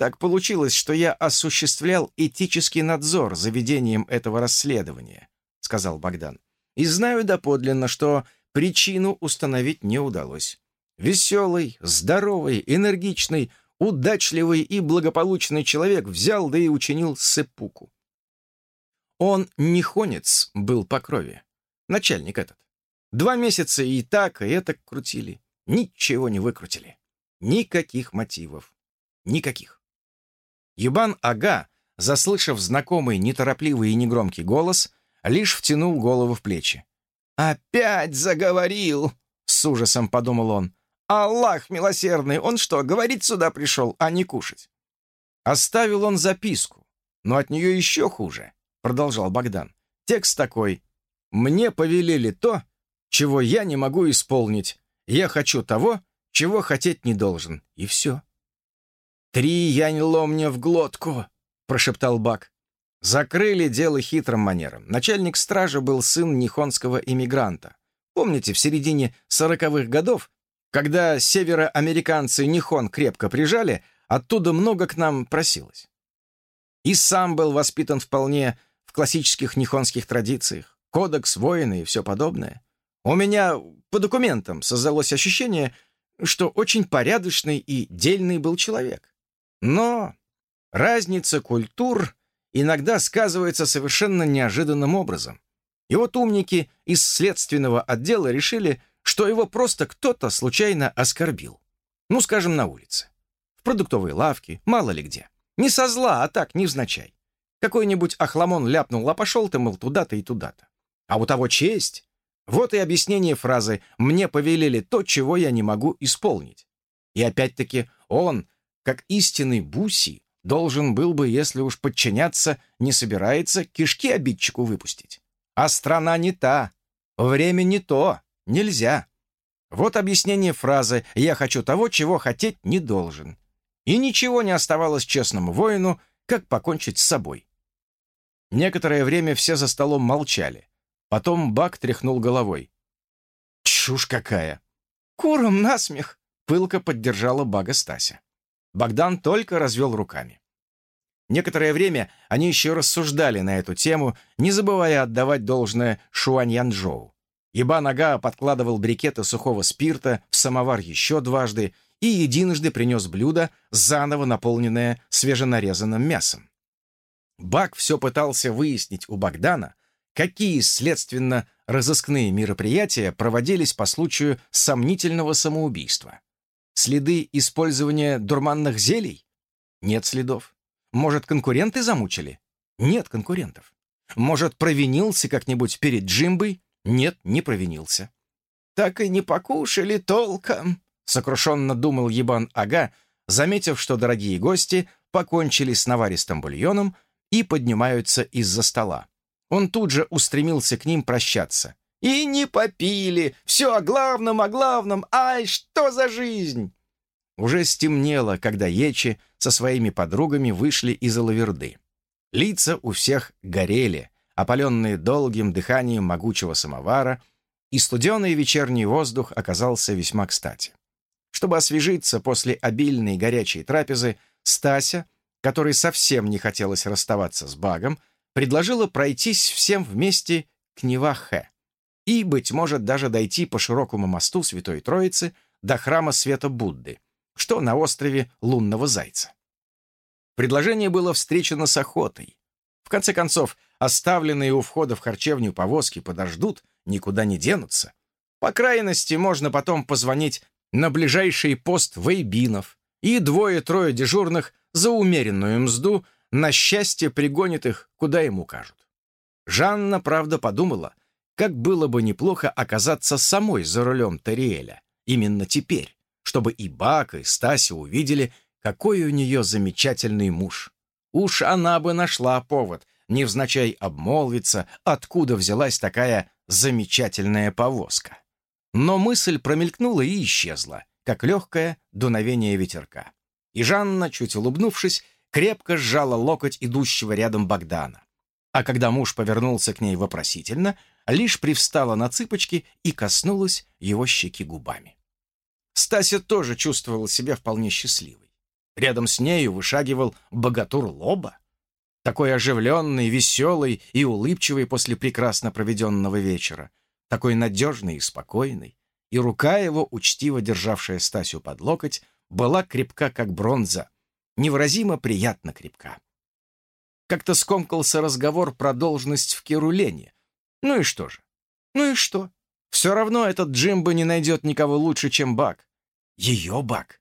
Так получилось, что я осуществлял этический надзор за ведением этого расследования, сказал Богдан. И знаю доподлинно, что причину установить не удалось. Веселый, здоровый, энергичный, удачливый и благополучный человек взял да и учинил сепуку. Он не хонец был по крови, начальник этот. Два месяца и так, и это крутили. Ничего не выкрутили. Никаких мотивов. Никаких. Ебан-ага, заслышав знакомый неторопливый и негромкий голос, лишь втянул голову в плечи. «Опять заговорил!» — с ужасом подумал он. «Аллах милосердный, он что, говорить сюда пришел, а не кушать?» Оставил он записку, но от нее еще хуже, — продолжал Богдан. Текст такой. «Мне повелели то, чего я не могу исполнить. Я хочу того, чего хотеть не должен. И все». «Три янь-ло мне в глотку!» — прошептал Бак. Закрыли дело хитрым манером. Начальник стражи был сын нихонского иммигранта. Помните, в середине сороковых годов, когда североамериканцы Нихон крепко прижали, оттуда много к нам просилось. И сам был воспитан вполне в классических нихонских традициях. Кодекс воина и все подобное. У меня по документам создалось ощущение, что очень порядочный и дельный был человек. Но разница культур иногда сказывается совершенно неожиданным образом. И вот умники из следственного отдела решили, что его просто кто-то случайно оскорбил. Ну, скажем, на улице. В продуктовой лавке, мало ли где. Не со зла, а так, невзначай. Какой-нибудь охламон ляпнул, а пошел ты, мол, туда-то и туда-то. А у того честь. Вот и объяснение фразы «мне повелели то, чего я не могу исполнить». И опять-таки он как истинный буси, должен был бы, если уж подчиняться, не собирается кишки обидчику выпустить. А страна не та, время не то, нельзя. Вот объяснение фразы «я хочу того, чего хотеть не должен». И ничего не оставалось честному воину, как покончить с собой. Некоторое время все за столом молчали. Потом Бак тряхнул головой. «Чушь какая!» «Куром насмех!» — пылко поддержала Бага Стася. Богдан только развел руками. Некоторое время они еще рассуждали на эту тему, не забывая отдавать должное Шуаньянчжоу. Еба-нога подкладывал брикеты сухого спирта в самовар еще дважды и единожды принес блюдо, заново наполненное свеженарезанным мясом. Бак все пытался выяснить у Богдана, какие следственно-розыскные мероприятия проводились по случаю сомнительного самоубийства. Следы использования дурманных зелий? Нет следов. Может, конкуренты замучили? Нет конкурентов. Может, провинился как-нибудь перед Джимбой? Нет, не провинился. «Так и не покушали толком», — сокрушенно думал Ебан-ага, заметив, что дорогие гости покончили с наваристым бульоном и поднимаются из-за стола. Он тут же устремился к ним прощаться. И не попили. Все о главном, о главном. Ай, что за жизнь!» Уже стемнело, когда Ечи со своими подругами вышли из Алаверды. Лица у всех горели, опаленные долгим дыханием могучего самовара, и студеный вечерний воздух оказался весьма кстати. Чтобы освежиться после обильной горячей трапезы, Стася, которой совсем не хотелось расставаться с Багом, предложила пройтись всем вместе к Невахе и, быть может, даже дойти по широкому мосту Святой Троицы до храма Света Будды, что на острове Лунного Зайца. Предложение было встречено с охотой. В конце концов, оставленные у входа в харчевню повозки подождут, никуда не денутся. По крайности, можно потом позвонить на ближайший пост вейбинов, и двое-трое дежурных за умеренную мзду на счастье пригонит их, куда ему укажут. Жанна, правда, подумала, как было бы неплохо оказаться самой за рулем Тариэля, именно теперь, чтобы и Бак, и Стася увидели, какой у нее замечательный муж. Уж она бы нашла повод, невзначай обмолвиться, откуда взялась такая замечательная повозка. Но мысль промелькнула и исчезла, как легкое дуновение ветерка. И Жанна, чуть улыбнувшись, крепко сжала локоть идущего рядом Богдана. А когда муж повернулся к ней вопросительно, лишь привстала на цыпочки и коснулась его щеки губами. Стася тоже чувствовала себя вполне счастливой. Рядом с нею вышагивал богатур Лоба, такой оживленный, веселый и улыбчивый после прекрасно проведенного вечера, такой надежный и спокойный, и рука его, учтиво державшая Стасю под локоть, была крепка, как бронза, невыразимо приятно крепка. Как-то скомкался разговор про должность в Керулене. Ну и что же? Ну и что? Все равно этот Джимбо не найдет никого лучше, чем Бак. Ее Бак.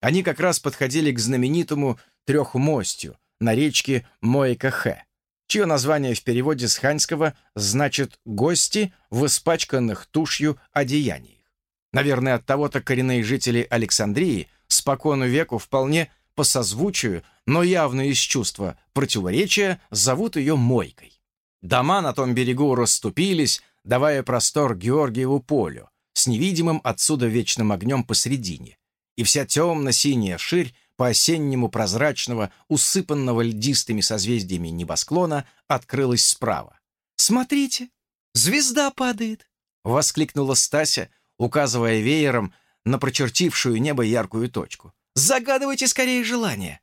Они как раз подходили к знаменитому трехмостью на речке Моикахе, чье название в переводе с ханьского значит «гости в испачканных тушью одеяниях». Наверное, от того-то коренные жители Александрии спокону веку вполне по созвучию, но явно из чувства противоречия зовут ее Мойкой. Дома на том берегу расступились, давая простор Георгиеву полю, с невидимым отсюда вечным огнем посредине, и вся темно-синяя ширь по-осеннему прозрачного, усыпанного льдистыми созвездиями небосклона открылась справа. «Смотрите, звезда падает!» — воскликнула Стася, указывая веером на прочертившую небо яркую точку. Загадывайте скорее желание».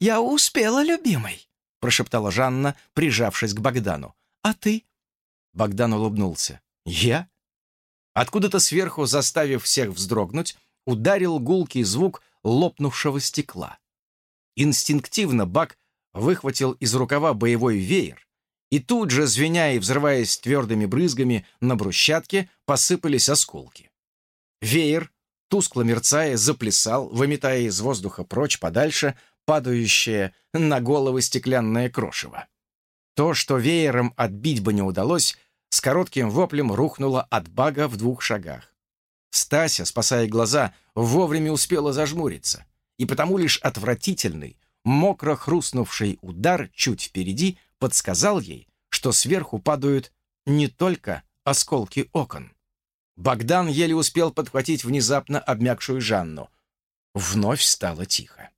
«Я успела, любимый», — прошептала Жанна, прижавшись к Богдану. «А ты?» Богдан улыбнулся. «Я?» Откуда-то сверху, заставив всех вздрогнуть, ударил гулкий звук лопнувшего стекла. Инстинктивно Бак выхватил из рукава боевой веер, и тут же, звеня и взрываясь твердыми брызгами, на брусчатке посыпались осколки. Веер тускло мерцая, заплясал, выметая из воздуха прочь подальше падающее на головы стеклянное крошево. То, что веером отбить бы не удалось, с коротким воплем рухнуло от бага в двух шагах. Стася, спасая глаза, вовремя успела зажмуриться, и потому лишь отвратительный, мокро хрустнувший удар чуть впереди подсказал ей, что сверху падают не только осколки окон. Богдан еле успел подхватить внезапно обмякшую Жанну. Вновь стало тихо.